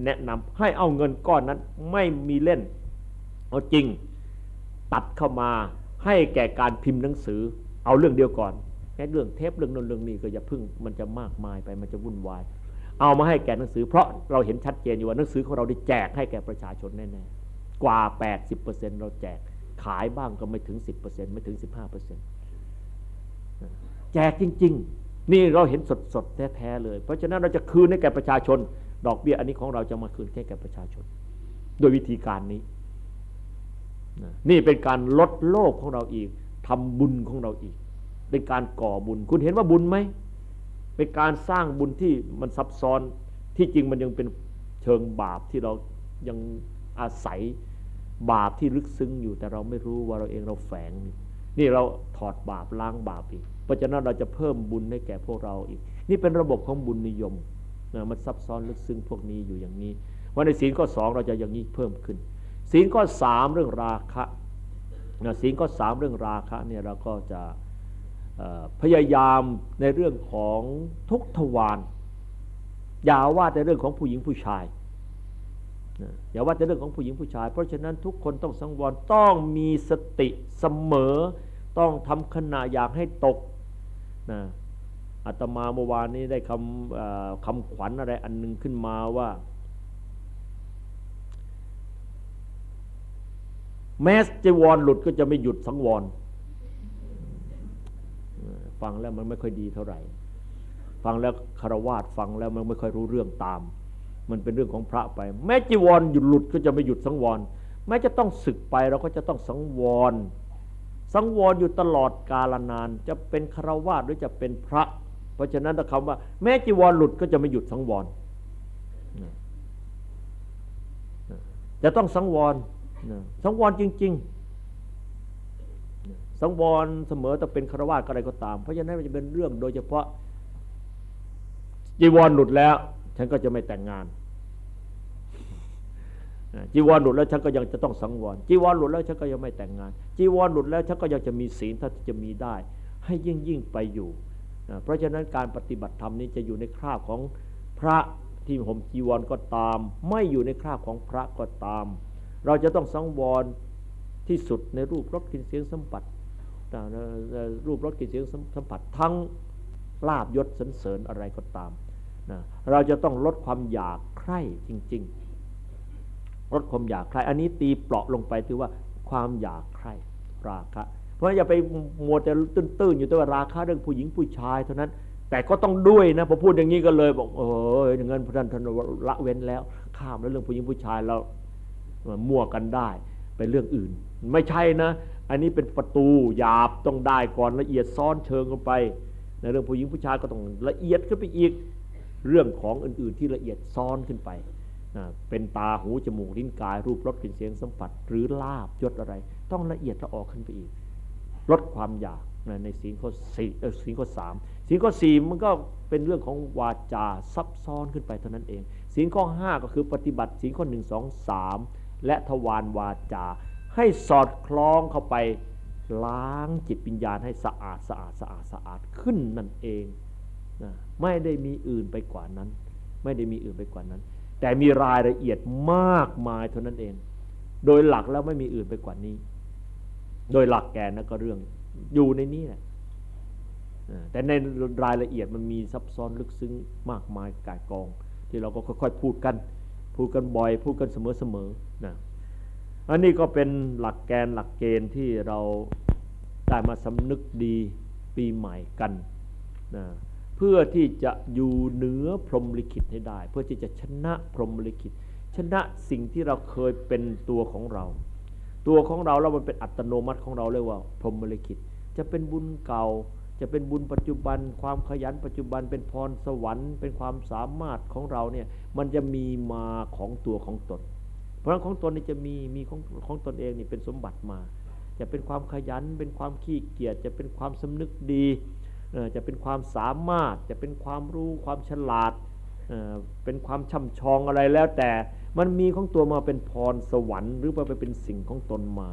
แนะนำให้เอาเงินก้อนนั้นไม่มีเล่นเอาจริงตัดเข้ามา ให้แก่การพิมพ์หนังสือ เอาเรื่องเดียวก่อนแค่เรื่องเทปเรื่องนนเรื่องนี้ก็อย่าพึ่งมันจะมากมายไปมันจะวุ่นวาย เอามาให้แก่หนังสือ เพราะเราเห็นชัดเจนอยู่ว่าหนังสือของเราได้แจกให้แก่ประชาชนแน่ๆกว่า 80%เราแจกขายบ้างก็ไม่ถึง 10%ไม่ถึง 15%แจกจริง ๆ นี่เราเห็นสดๆแท้ๆเลย เพราะฉะนั้นเราจะคืนให้แก่ประชาชน ดอกเบี้ยอันนี้ของเราจะมาคืนแค่แก่ประชาชน โดยวิธีการนี้ นี่เป็นการลดโลกของเราอีกทำบุญของเราอีก เป็นการก่อบุญ คุณเห็นว่าบุญไหมเป็นการสร้างบุญที่มันซับซ้อนที่จริงมันยังเป็นเชิงบาปที่เรายังอาศัยบาปที่ลึกซึ้งอยู่แต่เราไม่รู้ว่าเราเองเราแฝง นี่เราถอดบาปล้างบาปอีก เพราะฉะนั้นเราจะเพิ่มบุญให้แก่พวกเราอีก นี่เป็นระบบของบุญนิยมนะมันซับซ้อนลึกซึ้งพวกนี้อยู่อย่างนี้ว่าในศีลข้อสองเราจะอย่างนี้เพิ่มขึ้น ศีลข้อสามเรื่องราคะนะศีลข้อสามเรื่องราคะเนี่ยเราก็จะพยายามในเรื่องของทุกทวารอย่าว่าแต่เรื่องของผู้หญิงผู้ชายอย่าว่าแต่เรื่องของผู้หญิงผู้ชาย เพราะฉะนั้นทุกคนต้องสังวรต้องมีสติเสมอ ต้องทำขณะอยากให้ตกนะอาตมาเมื่อวานนี้ได้คำคำขวัญอะไรอันนึงขึ้นมาว่า แม้จะวรหลุดก็จะไม่หยุดสังวร ฟังแล้วมันไม่ค่อยดีเท่าไหร่ ฟังแล้วคารวาสฟังแล้วมันไม่ค่อยรู้เรื่องตาม มันเป็นเรื่องของพระไป แม้จีวรหยุดหลุดก็จะไม่หยุดสังวร แม้จะต้องศึกไปเราก็จะต้องสังวร สังวรอยู่ตลอดกาลนาน จะเป็นคารวาสหรือจะเป็นพระ เพราะฉะนั้นคำว่า แม้จีวรหลุดก็จะไม่หยุดสังวร จะต้องสังวร สังวรจริง ๆ สังวรเสมอแต่เป็นคารวะอะไรก็ตาม เพราะฉะนั้นมันจะเป็นเรื่องโดยเฉพาะจีวรหลุดแล้ว ฉันก็จะไม่แต่งงานจีวรหลุดแล้วฉันก็ยังจะต้องสังวรจีวรหลุดแล้วฉันก็ยังไม่แต่งงาน จีวรหลุดแล้วฉันก็ยังจะมีศีลถ้าจะมีได้ ให้ยิ่งยิ่งไปอยู่ เพราะฉะนั้นการปฏิบัติธรรมนี้จะอยู่ในคราบของพระที่ห่มจีวรก็ตาม ไม่อยู่ในคราบของพระก็ตาม เราจะต้องสังวรที่สุดในรูปรสกลิ่นเสียงสัมผัสรูปรสกลิ่นเสียงสัมผัสทั้งลาบยศสันเสริญอะไรก็ตามนะเราจะต้องลดความอยากใคร่จริง ๆ ลดความอยากใคร่อันนี้ตีเปราะลงไปถือว่าความอยากใคร่ราคะ เพราะอย่าไปมัวแต่ตื้นๆอยู่แต่ว่าราคาเรื่องผู้หญิงผู้ชายเท่านั้น แต่ก็ต้องด้วยนะพอพูดอย่างนี้ก็เลยบอกเอออย่างนั้นพระท่านท่านละเว้นแล้ว ข้ามแล้วเรื่องผู้หญิงผู้ชายเรา มั่วกันได้เป็นเรื่องอื่น ไม่ใช่นะ อันนี้เป็นประตูหยาบต้องได้ก่อนละเอียดซ้อนเชิงกันไป ในเรื่องผู้หญิงผู้ชายก็ต้องละเอียดขึ้นไปอีกเรื่องของอื่นๆที่ละเอียดซ้อนขึ้นไปเป็นตาหูจมูกลิ้นกาย รูปรสกลิ่นเสียงสัมผัส หรือลาบยศอะไร ต้องละเอียดละออกขึ้นไปอีก ลดความอยากในสีข้อสี่สีข้อสามสีข้อสี่มันก็เป็นเรื่องของวาจาซับซ้อนขึ้นไปเท่านั้นเองสีข้อห้าก็คือปฏิบัติสีข้อหนึ่งสองสาม และทวารวาจา ให้สอดคล้องเข้าไปล้างจิตปัญญาให้สะอาดสะอาดสะอาดสะอาดขึ้นนั่นเองนะไม่ได้มีอื่นไปกว่านั้น ไม่ได้มีอื่นไปกว่านั้น แต่มีรายละเอียดมากมายเท่านั้นเอง โดยหลักแล้วไม่มีอื่นไปกว่านี้ โดยหลักแกนนะก็เรื่องอยู่ในนี้แหละแต่ในรายละเอียดมันมีซับซ้อนลึกซึ้งมากมายกายกอง ที่เราก็ค่อยๆพูดกัน พูดกันบ่อย พูดกันเสมอๆนะอันนี้ก็เป็นหลักแกนหลักเกณฑ์ที่เราได้มาสำนึกดีปีใหม่กันนะเพื่อที่จะอยู่เหนือพรหมลิขิตให้ได้ เพื่อที่จะชนะพรหมลิขิต ชนะสิ่งที่เราเคยเป็นตัวของเรา ตัวของเราแล้วมันเป็นอัตโนมัติของเราเรียกว่า พรหมลิขิต จะเป็นบุญเก่า จะเป็นบุญปัจจุบัน ความขยันปัจจุบันเป็นพรสวรรค์ เป็นความสามารถของเราเนี่ยมันจะมีมาของตัวของตน เพราะของตนนี่จะมีมีของของตนเองนี่เป็นสมบัติมา จะเป็นความขยัน เป็นความขี้เกียจจะเป็นความสำนึกดีจะเป็นความสามารถ จะเป็นความรู้ความฉลาดเป็นความช่ำชองอะไรแล้วแต่มันมีของตัวมาเป็นพรสวรรค์ หรือว่าไปเป็นสิ่งของตนมา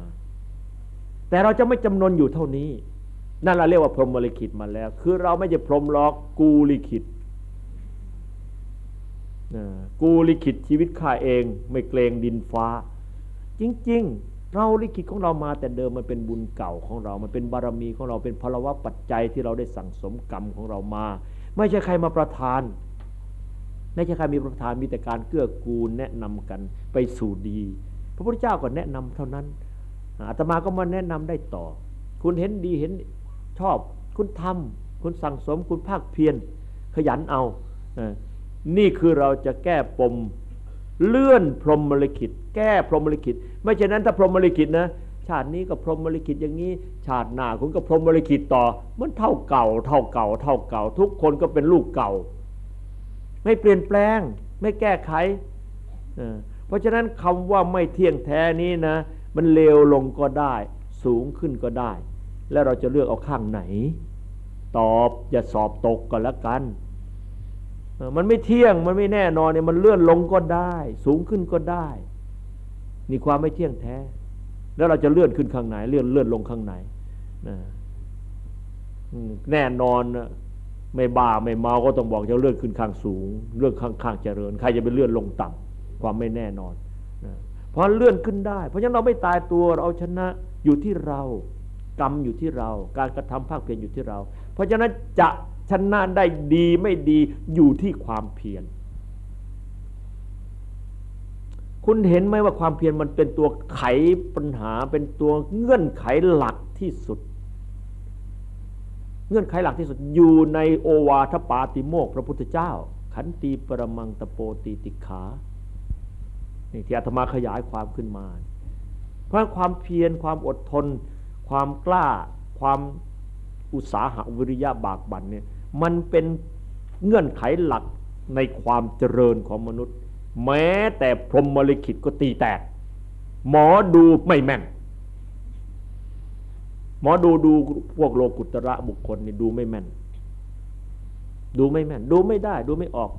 แต่เราจะไม่จำนวนอยู่เท่านี้ นั่นเราเรียกว่าพรหมลิขิตมาแล้ว คือเราไม่ใช่พรหมล็อกกูลิขิตกูลิขิตชีวิตข้าเอง ไม่เกรงดินฟ้า จริง ๆ เราลิขิตของเรามาแต่เดิมมันเป็นบุญเก่าของเรา มันเป็นบารมีของเราเป็นพลวะปัจจัยที่เราได้สั่งสมกรรมของเรามา ไม่ใช่ใครมาประทานไม่ใช่ใครมีประทานมีแต่การเกื้อกูลแนะนำกันไปสู่ดี พระพุทธเจ้าก็แนะนำเท่านั้นอาตมาก็มาแนะนำได้ต่อ คุณเห็นดีเห็น ชอบ คุณทำคุณสั่งสมคุณภาคเพียรขยันเอานี่คือเราจะแก้ปมเลื่อนพรหมลิขิต แก้พรหมลิขิต ไม่ใช่นั้นถ้าพรหมลิขิตนะชาตินี้ก็พรหมลิขิตอย่างนี้ ชาติหน้าคุณก็พรหมลิขิตต่อ มันเท่าเก่า เท่าเก่า เท่าเก่า ทุกคนก็เป็นลูกเก่า ไม่เปลี่ยนแปลง ไม่แก้ไข เพราะฉะนั้นคำว่าไม่เที่ยงแท้นี้นะ มันเลวลงก็ได้ สูงขึ้นก็ได้ แล้วเราจะเลือกเอาข้างไหน ตอบอย่าสอบตกก็แล้วกันมันไม่เที่ยงมันไม่แน่นอนเนี่ยมันเลื่อนลงก็ได้ สูงขึ้นก็ได้นี่ความไม่เที่ยงแท้ แล้วเราจะเลื่อนขึ้นข้างไหน เลื่อนเลื่อนลงข้างไหนแน่นอนไม่บ้าไม่เมาก็ต้องบอกจะเลื่อนขึ้นข้างสูง เลื่อนข้างข้างเจริญ ใครจะไปเลื่อนลงต่ำความไม่แน่นอนเพราะเลื่อนขึ้นได้ เพราะฉะนั้นเราไม่ตายตัวเราชนะอยู่ที่เรา กรรมอยู่ที่เรา การกระทำภาคเพียรอยู่ที่เรา เพราะฉะนั้นจะชนะได้ดีไม่ดีอยู่ที่ความเพียรคุณเห็นไหมว่าความเพียรมันเป็นตัวไขปัญหา เป็นตัวเงื่อนไขหลักที่สุด เงื่อนไขหลักที่สุดอยู่ในโอวาทปาติโมกพระพุทธเจ้า ขันตีปรมังตโปตีติขานี่ที่อาตมาขยายความขึ้นมา เพราะความเพียรความอดทน ความกล้าความอุตสาหะวิริยะบากบั่นเนี่ยมันเป็นเงื่อนไขหลักในความเจริญของมนุษย์ แม้แต่พรหมลิขิตก็ตีแตก หมอดูไม่แม่น หมอดูดูพวกโลกุตระบุคคลนี่ดูไม่แม่น ดูไม่แม่น ดูไม่ได้ดูไม่ออก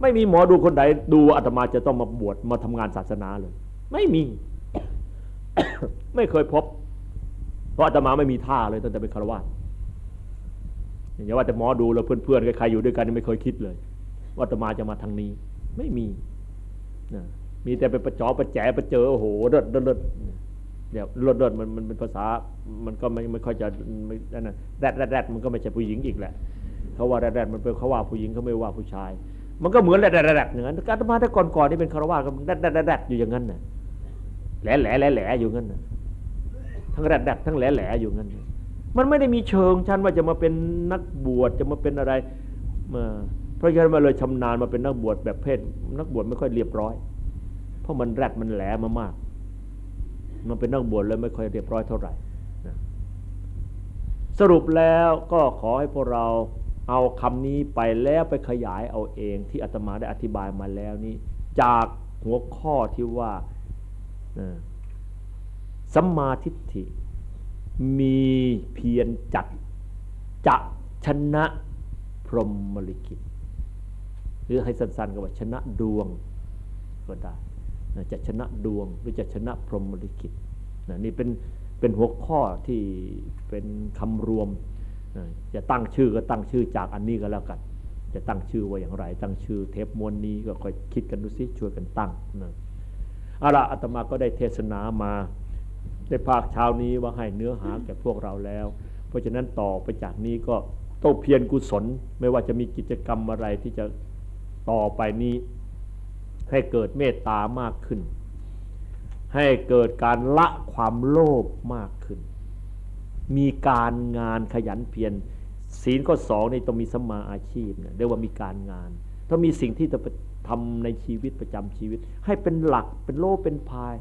ไม่มีหมอดูคนใดดูอาตมาจะต้องมาบวชมาทำงานศาสนาเลย ไม่มี ไม่เคยพบ เพราะอาตมาไม่มีท่าเลยตั้งแต่เป็นคารวะอย่าว่าแต่หมอดูแล้วเพื่อนๆใครๆอยู่ด้วยกันไม่เคยคิดเลย ว่าอาตมาจะมาทางนี้ ไม่มีนะมีแต่ไปประจอประแจประเจอโอ้โหเลิศเลิศเดี๋ยวเลิศเลิศมันมันเป็นภาษา มันก็ไม่ไม่ค่อยจะไม่นั่นแรดแรดแรดมันก็ไม่ใช่ผู้หญิงอีกแหละเขาว่าแรดแรดมันเป็นเขาว่าผู้หญิงเขาไม่ว่าผู้ชาย มันก็เหมือนแรดแรดแรดอย่างนั้นอาตมาแต่ก่อนก่อนนี่เป็นคารวะก็แรดแรดแรดอยู่อย่างนั้นน่ะแหล่แหล่แหล่แหล่อยู่งั้นน่ะ ทั้งแรดแดดทั้งแหล่แหล่อยู่งั้นมันไม่ได้มีเชิงชั้นว่าจะมาเป็นนักบวชจะมาเป็นอะไรมาเพราะฉะนั้นมาเลยชำนาญมาเป็นนักบวชแบบเพศนักบวชไม่ค่อยเรียบร้อย เพราะมันแรดมันแหลมามาก มันเป็นนักบวชเลยไม่ค่อยเรียบร้อยเท่าไหร่นะสรุปแล้วก็ขอให้พวกเราเอาคำนี้ไปแล้วไปขยายเอาเองที่อาตมาได้อธิบายมาแล้วนี้ จากหัวข้อที่ว่า สัมมาทิฏฐิ มีเพียรจัดจะชนะพรหมลิกิตหรือให้สั้นๆก็ว่าชนะดวงก็ได้จะชนะดวงหรือจะชนะพรหมลิกิตนี่เป็นเป็นหัวข้อที่เป็นคำรวมจะตั้งชื่อก็ตั้งชื่อจากอันนี้ก็แล้วกัน จะตั้งชื่อว่าอย่างไร ตั้งชื่อเทปมวลนี้ก็ค่อยคิดกันดูซิช่วยกันตั้งนะเอาละอาตมาก็ได้เทศนามา ในภาคเช้านี้ว่าให้เนื้อหาแก่พวกเราแล้ว เพราะฉะนั้นต่อไปจากนี้ก็ต้องเพียรกุศล ไม่ว่าจะมีกิจกรรมอะไรที่จะต่อไปนี้ ให้เกิดเมตตามากขึ้น ให้เกิดการละความโลภมากขึ้น มีการงานขยันเพียรศีลก็สองนี่ต้องมีสมาอาชีพเนี่ยเรียกว่ามีการงานต้องมีสิ่งที่จะทำในชีวิตประจำชีวิต ให้เป็นหลักเป็นโลเป็นพาย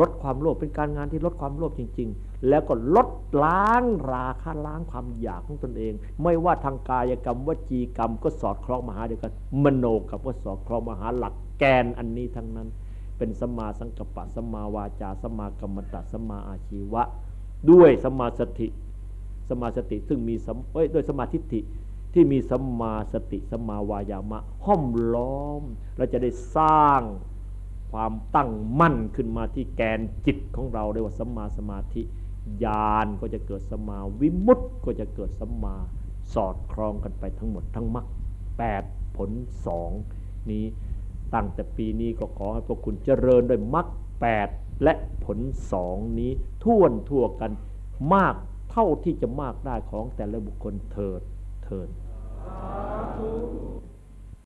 ลดความโลภเป็นการงานที่ลดความโลภจริง ๆ แล้วก็ลดล้างราคะล้างความอยากของตนเอง ไม่ว่าทางกายกรรมวจีกรรมก็สอดคล้องมหาเดียวกันมโนกับก็สอดคล้องมหาหลักแกนอันนี้ทั้งนั้น เป็นสมาสังกปะสมาวาจาสมากรรมตะสมาอาชีวะ ด้วยสมาสติสมาสติซึ่งมีเอ้ยด้วยสมาธิฐิที่มีสมาสติสมาวายามะห้อมล้อมเราจะได้สร้าง ความตั้งมั่นขึ้นมาที่แกนจิตของเราเรียกว่าสัมมาสมาธิญาณก็จะเกิดสมาวิมุตต์ก็จะเกิดสัมมาสอดคล้องกันไปทั้งหมดทั้งมรรคแปดผลสองนี้ตั้งแต่ปีนี้ก็ขอให้พวกคุณเจริญด้วยมรรคแปดและผลสองนี้ท่วนทั่วกันมากเท่าที่จะมากได้ของแต่ละบุคคลเถิดเถิด